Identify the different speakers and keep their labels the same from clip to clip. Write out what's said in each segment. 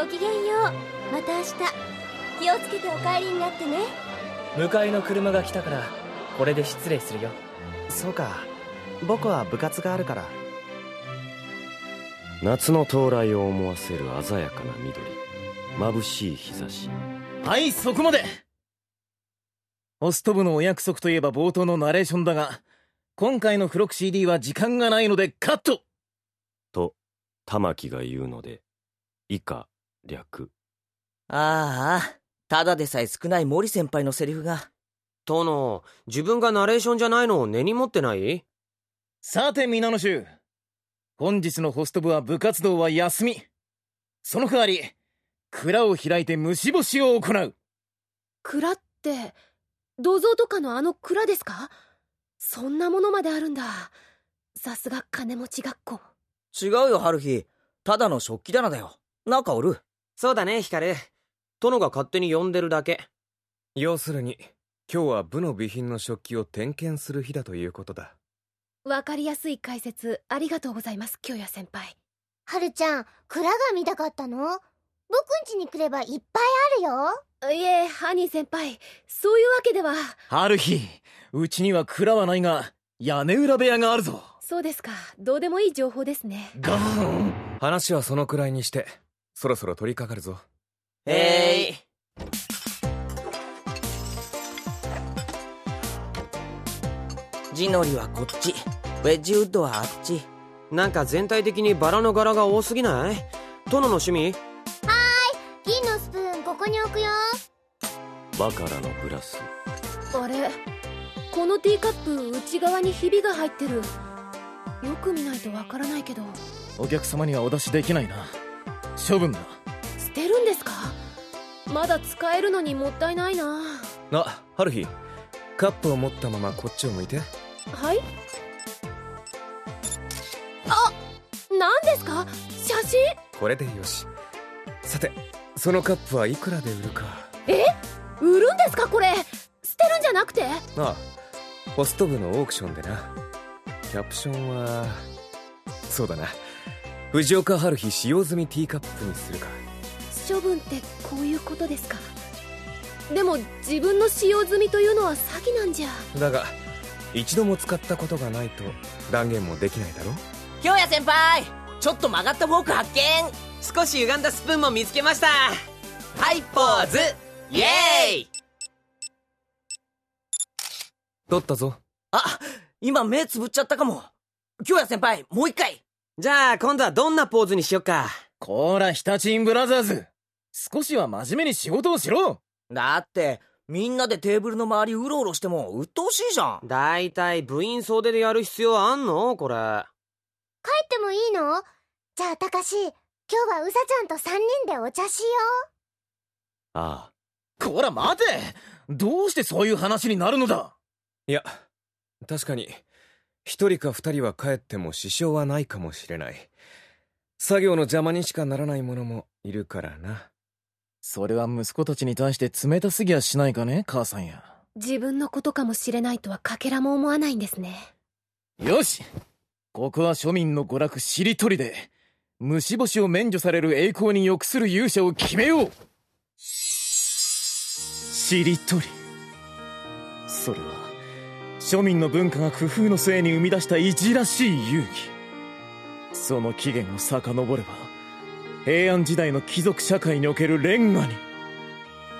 Speaker 1: ごきげんよう。また明日。気をつけてお帰りになってね。
Speaker 2: 迎えの車が来たからこれで失礼するよ。
Speaker 3: そうか。僕は部活があるから。
Speaker 4: 夏の到来を思わせる鮮やかな緑。眩しい日差し。
Speaker 5: はいそこまで。ホスト部のお約束といえば冒頭のナレーションだが今回の付録 CD は時間がないのでカット。
Speaker 4: と玉木が言うので以下略。
Speaker 6: ああただでさえ少ない森先輩のセリフが。
Speaker 7: 殿自分がナレーションじゃないのを根に持ってない？
Speaker 5: さて皆の衆本日のホスト部は部活動は休み。その代わり蔵を開いて虫干しを行う。
Speaker 1: 蔵って銅像とかのあの蔵ですか？そんなものまであるんだ。さすが金持ち学校。
Speaker 6: 違うよ春日。ただの食器棚だよ。中おる
Speaker 7: そうだね光。殿が勝手に呼んでるだけ。
Speaker 8: 要するに今日は部の備品の食器を点検する日だということだ。
Speaker 1: わかりやすい解説ありがとうございます京也先輩。
Speaker 9: はるちゃん蔵が見たかったの？僕ん家に来ればいっぱいあるよ。
Speaker 1: いえハニー先輩そういうわけでは。
Speaker 5: 春日うちには蔵はないが屋根裏部屋があるぞ。
Speaker 1: そうですか。どうでもいい情報ですね。
Speaker 5: ガーン。
Speaker 8: 話はそのくらいにしてそろそろ取り掛かるぞ。
Speaker 6: へい。地のりはこっち。ウェッジウッドはあっち。
Speaker 7: なんか全体的にバラの柄が多すぎない？殿の趣味？
Speaker 9: はーい。銀のスプーンここに置くよ。
Speaker 4: バカラのグラス。
Speaker 1: あれ？このティーカップ内側にひびが入ってる。よく見ないとわからないけど。
Speaker 5: お客様にはお出しできないな処分だ。
Speaker 1: 捨てるんですか？まだ使えるのにもったいないな。
Speaker 8: あ春日。カップを持ったままこっちを向いて。
Speaker 1: はい？あ何ですか？写真？
Speaker 8: これでよし。さてそのカップはいくらで売るか。
Speaker 1: え？売るんですか？これ。捨てるんじゃなくて。
Speaker 8: ああホスト部のオークションでな。キャプションはそうだな藤岡春日使用済みティーカップにするか。
Speaker 1: 処分ってこういうことですか？でも自分の使用済みというのは詐欺なんじゃ。
Speaker 8: だが一度も使ったことがないと断言もできないだろ
Speaker 6: 京也先輩ちょっと曲がったフォーク発見。
Speaker 7: 少し歪んだスプーンも見つけました。はいポーズ。イエーイ。
Speaker 8: 取ったぞ。
Speaker 6: あ今目つぶっちゃったかも。京也先輩もう一回
Speaker 7: じゃあ今度はどんなポーズにしよっか。
Speaker 5: こらヒタチンブラザーズ。少しは真面目に仕事をしろ。
Speaker 6: だってみんなでテーブルの周りうろうろしても鬱陶しいじゃん。
Speaker 7: だいたい部員総出でやる必要あんの？これ。
Speaker 9: 帰ってもいいの？じゃあたかし今日はうさちゃんと3人でお茶しよ
Speaker 4: あ
Speaker 5: あ。こら待て！どうしてそういう話になるのだ？
Speaker 8: いや確かに一人か二人は帰っても支障はないかもしれない。作業の邪魔にしかならない者もいるからな。
Speaker 5: それは息子たちに対して冷たすぎやしないかね母さんや。
Speaker 1: 自分のことかもしれないとはかけらも思わないんですね。
Speaker 5: よし。ここは庶民の娯楽しりとりで虫干しを免除される栄光に浴する勇者を決めよう。しりとり。それは庶民の文化が工夫の末に生み出したいじらしい遊戯その起源を遡れば平安時代の貴族社会におけるレンガに。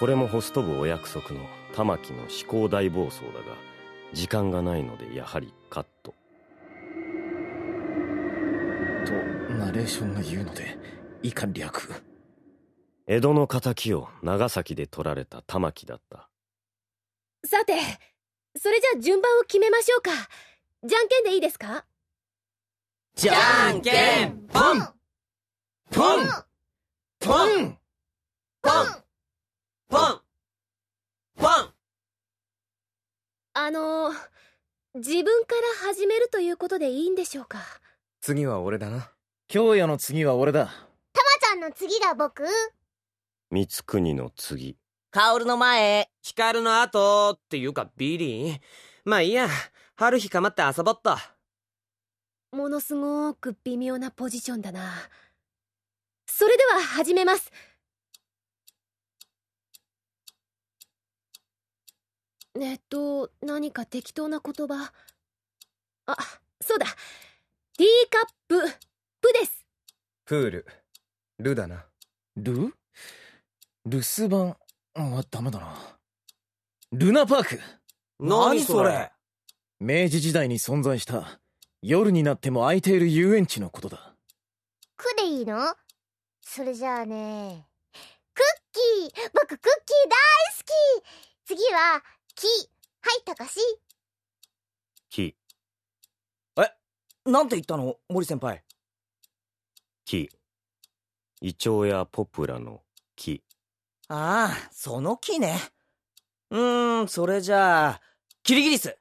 Speaker 4: これもホスト部お約束の玉木の思考大暴走だが時間がないのでやはりカット。
Speaker 5: とナレーションが言うので以下略。
Speaker 4: 江戸の敵を長崎で取られた玉木だった。
Speaker 1: さてそれじゃあ順番を決めましょうか。じゃんけんでいいですか？
Speaker 6: じゃんけん。ぽん
Speaker 5: ポン。ポン。
Speaker 6: ポン。ポン。ポン。
Speaker 1: あの自分から始めるということでいいんでしょうか？
Speaker 8: 次は俺だな。
Speaker 5: 京也の次は俺だ。
Speaker 9: たまちゃんの次が僕？
Speaker 4: 光国の次
Speaker 6: 薫の前
Speaker 7: 光の後っていうかビリー？まあいいや。春日かまって遊ぼっと。
Speaker 1: ものすごく微妙なポジションだな。それでは始めます。えっと何か適当な言葉？あそうだ。ティーカップ。プです。
Speaker 8: プール。ルだな。
Speaker 5: ル？留守番はダメだな。ルナパーク。
Speaker 6: 何それ？
Speaker 5: 明治時代に存在した夜になっても空いている遊園地のことだ。
Speaker 9: くでいいの？それじゃあねクッキー！僕クッキー大好き！次は木。はいたかし
Speaker 4: 木
Speaker 6: なんて言ったの？森先輩。
Speaker 4: 木。イチョウやポプラの木
Speaker 6: ああその木ね。うーんそれじゃあキリギリス。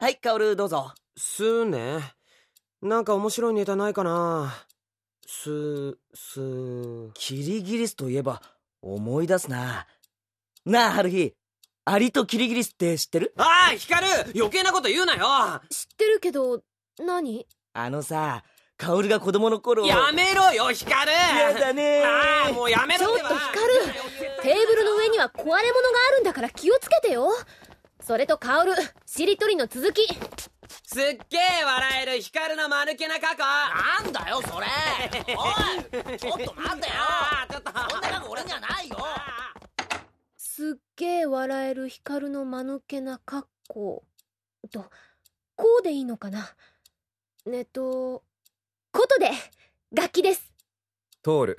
Speaker 6: はいカオルどうぞ。
Speaker 2: すね。なんか面白いネタないかな。すす
Speaker 6: キリギリスといえば思い出すな。なあ春日アリとキリギリスって知ってる？
Speaker 7: ああ光余計なこと言うなよ。
Speaker 1: 知ってるけど何？
Speaker 6: あのさカオルが子供の頃
Speaker 7: やめろよ光
Speaker 6: やだね。
Speaker 7: ああもうやめろ
Speaker 1: ちょっと光テーブルの上には壊れ物があるんだから気をつけてよ。それとカオルしりとりの続き。
Speaker 7: すっげえ笑える光 の間抜けな過去。
Speaker 6: なんだよそれ。おいちょっと待ってよ。
Speaker 7: ああちょっと。
Speaker 6: こんなの俺にはないよ
Speaker 1: すっげえ笑える光の間抜けな格好とこうでいいのかな。えっとことで楽器です。
Speaker 8: トール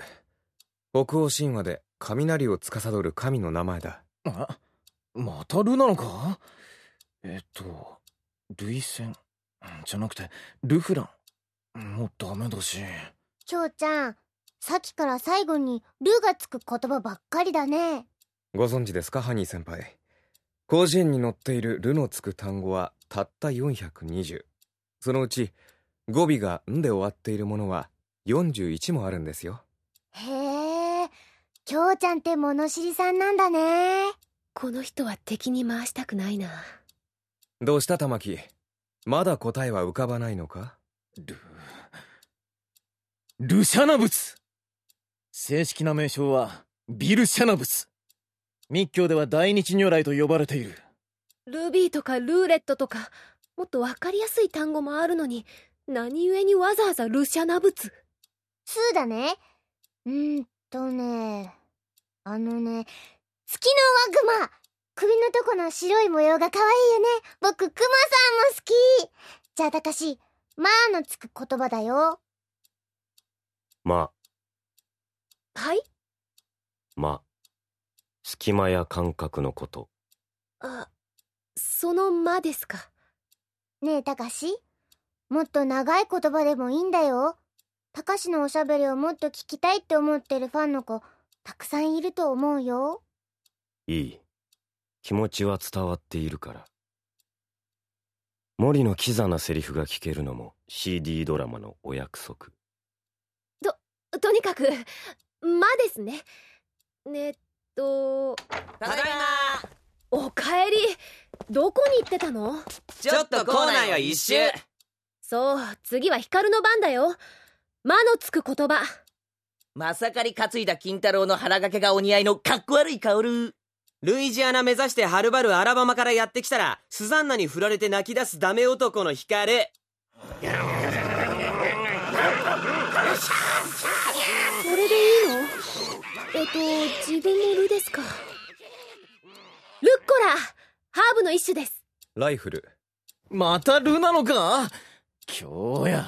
Speaker 8: 北欧神話で雷を司る神の名前だ。
Speaker 5: あまたルなのか？えっとルイセンじゃなくてルフラン。もうダメだし。
Speaker 9: きょうちゃんさっきから最後に「ル」がつく言葉ばっかりだね。
Speaker 8: ご存知ですかハニー先輩？広辞苑に載っている「ル」のつく単語はたった420そのうち語尾が「ん」で終わっているものは41もあるんですよ。
Speaker 9: へえきょうちゃんって物知りさんなんだね。
Speaker 1: この人は敵に回したくないな。
Speaker 8: どうした玉木？まだ答えは浮かばないのか？
Speaker 5: ルルシャナ仏正式な名称はビルシャナ仏密教では大日如来と呼ばれている。
Speaker 1: ルビーとかルーレットとかもっとわかりやすい単語もあるのに何故にわざわざルシャナ仏
Speaker 9: そうだね。うーんとねあのね月のワグマ。首のとこの白い模様が可愛いよね。僕クマさんも好き。じゃあたかし「まあ」のつく言葉だよ。
Speaker 4: ま。
Speaker 1: はい？
Speaker 4: ま。隙間や感覚のこと。
Speaker 1: あその「間」ですか。
Speaker 9: ねえたかしもっと長い言葉でもいいんだよ。たかしのおしゃべりをもっと聞きたいって思ってるファンの子たくさんいると思うよ。
Speaker 4: いい。気持ちは伝わっているから。森のキザなセリフが聞けるのも CD ドラマのお約束。
Speaker 1: とにかく「間」ですね。えっと
Speaker 6: ただいま。
Speaker 1: おかえりどこに行ってたの？
Speaker 7: ちょっと校内を一周
Speaker 1: そう次は光の番だよ「間」のつく言葉。
Speaker 6: まさかり担いだ金太郎の腹掛けがお似合いのかっこ悪いカオル
Speaker 7: ルイジアナ目指してはるばるアラバマからやってきたらスザンナに振られて泣き出すダメ男の光。
Speaker 1: それでいいの？えっと自分も「ル」ですか？ルッコラハーブの一種です。
Speaker 8: ライフル。
Speaker 5: またルなのか？今日や。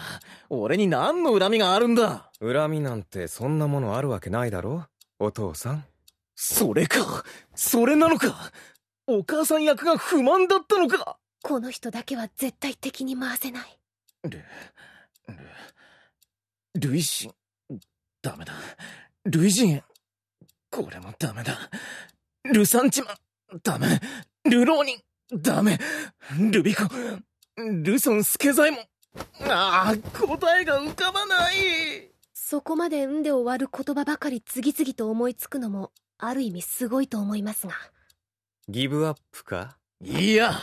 Speaker 5: 俺に何の恨みがあるんだ？
Speaker 8: 恨みなんてそんなものあるわけないだろ？お父さん。
Speaker 5: それか？それなのか？お母さん役が不満だったのか？
Speaker 1: この人だけは絶対敵に回せない。
Speaker 5: ルルルイジンダメだ。ルイジンこれもダメだ。ルサンチマン。ダメ。ルローニン。ダメ。ルビコ。ルソンスケザイモンああ答えが浮かばない。
Speaker 1: そこまで「ん」で終わる言葉ばかり次々と思いつくのもある意味すごいと思いますが。
Speaker 8: ギブアップか？
Speaker 5: いや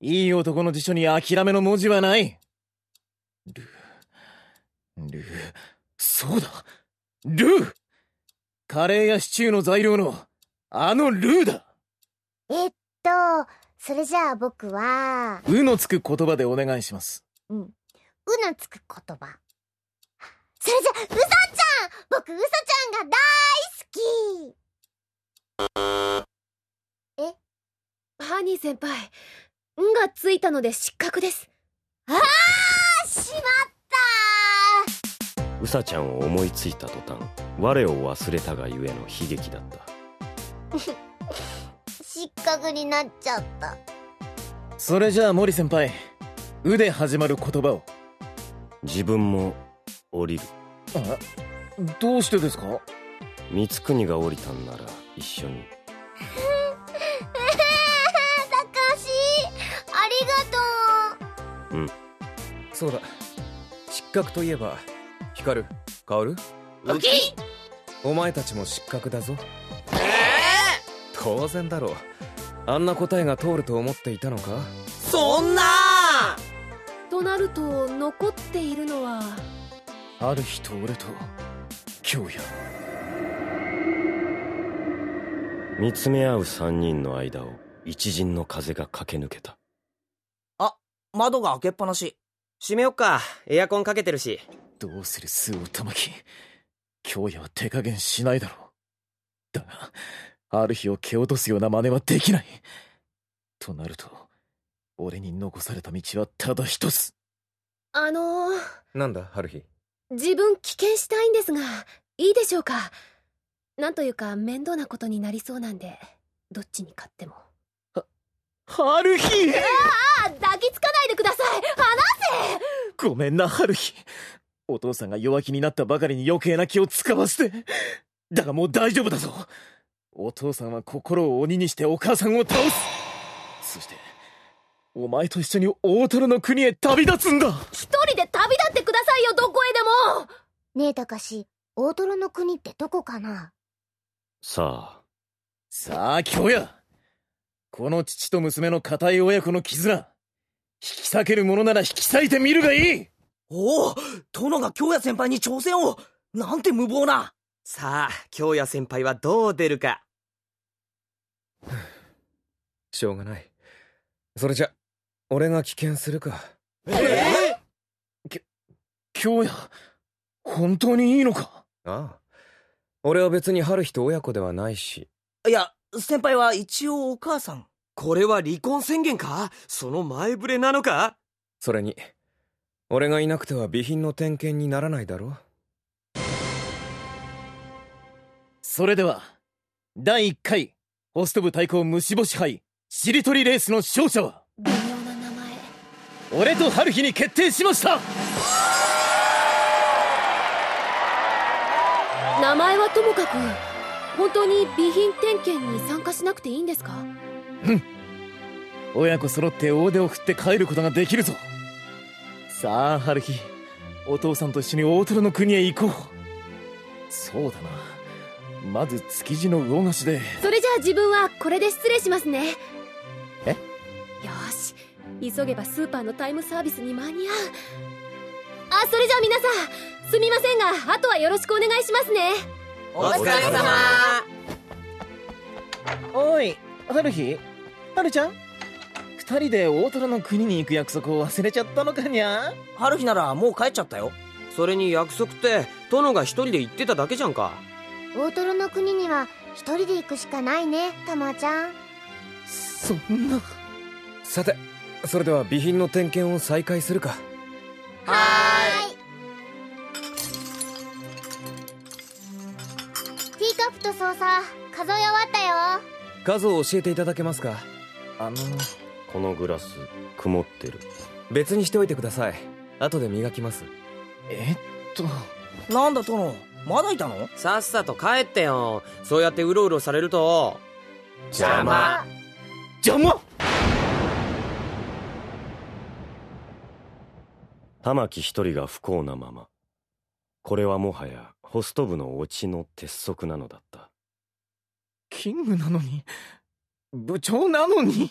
Speaker 5: いい男の辞書に諦めの文字はない。ルルそうだ。ルー。カレーやシチューの材料のあのルーだ。
Speaker 9: えっと、それじゃあ僕は、
Speaker 5: うのつく言葉でお願いします
Speaker 9: うん。うのつく言葉。それじゃ、うさちゃん僕、うさちゃんが大好き
Speaker 1: ハニー先輩「ん」がついたので失格です
Speaker 9: あーしまった
Speaker 4: ウサちゃんを思いついた途端我を忘れたがゆえの悲劇だった
Speaker 9: 失格になっちゃった。
Speaker 5: それじゃあ森先輩「う」で始まる言葉を。
Speaker 4: 自分も降りる。
Speaker 5: あどうしてですか？
Speaker 4: 光国が降りたんなら一緒に。
Speaker 9: たかしありがと
Speaker 8: そうだ。失格といえば光薫
Speaker 7: ウキ
Speaker 8: お前たちも失格だぞ。当然だろう。あんな答えが通ると思っていたのか？
Speaker 7: そんな
Speaker 1: となると残っているのは。
Speaker 5: ある日と俺と今日や
Speaker 4: 見つめ合う三人の間を一陣の風が駆け抜けた。
Speaker 6: 窓が開けっぱなし。
Speaker 7: 閉めよっか。エアコンかけてるし。
Speaker 5: どうするスー玉木今日やは手加減しないだろう。だがある日を蹴落とすような真似はできない。となると俺に残された道はただ一つ
Speaker 1: あのー、
Speaker 8: なんだ春日？
Speaker 1: 自分棄権したいんですがいいでしょうか？なんというか面倒なことになりそうなんでどっちに勝っても。
Speaker 5: 春日？
Speaker 1: あ抱きつかないでください！離せ！
Speaker 5: ごめんな春日。お父さんが弱気になったばかりに余計な気を使わせて。だがもう大丈夫だぞ。お父さんは心を鬼にしてお母さんを倒す。そしてお前と一緒に大トロの国へ旅立つんだ。
Speaker 1: 一人で旅立ってくださいよどこへでも。
Speaker 9: ねえたかし、大トロの国ってどこかな？
Speaker 4: さあ。
Speaker 5: さあ今日や。この父と娘の固い親子の絆。引き裂けるものなら引き裂いてみるがいい。
Speaker 6: おお殿が京也先輩に挑戦を。なんて無謀な。
Speaker 7: さあ京也先輩はどう出るか。
Speaker 8: しょうがない。それじゃ俺が棄権するか。
Speaker 7: え
Speaker 5: 京也本当にいいのか？
Speaker 8: ああ。俺は別に春日と親子ではないし。
Speaker 6: いや先輩は一応お母さん。
Speaker 7: これは離婚宣言か？その前触れなのか？
Speaker 8: それに俺がいなくては備品の点検にならないだろ
Speaker 5: それでは第1回ホスト部対抗虫干し杯しりとりレースの勝者は俺と春日に決定しました。
Speaker 1: 名前はともかく本当に備品点検に参加しなくていいんですか？
Speaker 5: 親子揃って大手を振って帰ることができるぞ。さあ春日。お父さんと一緒に大トロの国へ行こう。そうだな。まず築地の魚河岸で。
Speaker 1: それじゃあ自分はこれで失礼しますね急げばスーパーのタイムサービスに間に合う。あそれじゃあ皆さんすみませんがあとはよろしくお願いしますね。
Speaker 7: お疲れ様。
Speaker 5: おい春日。春ちゃん。二人で大トロの国に行く約束を忘れちゃったのかにゃ。
Speaker 6: 春日ならもう帰っちゃったよ。
Speaker 7: それに約束って殿が一人で行ってただけじゃんか。
Speaker 9: 大トロの国には一人で行くしかないね、たまちゃん。
Speaker 5: そんな。
Speaker 8: さてそれでは備品の点検を再開するか。
Speaker 9: はーい。ティーカップと操作、数え終わったよ。
Speaker 8: 数を教えていただけますか？あの
Speaker 4: このグラス曇ってる。
Speaker 8: 別にしておいてください。後で磨きます。
Speaker 5: えっと。
Speaker 6: なんだ殿。まだいたの？
Speaker 7: さっさと帰ってよ。そうやってうろうろされると。邪魔。
Speaker 5: 邪魔？
Speaker 4: 玉木一人が不幸なまま。これはもはやホスト部のオチの鉄則なのだった。
Speaker 5: キングなのに？部長なのに？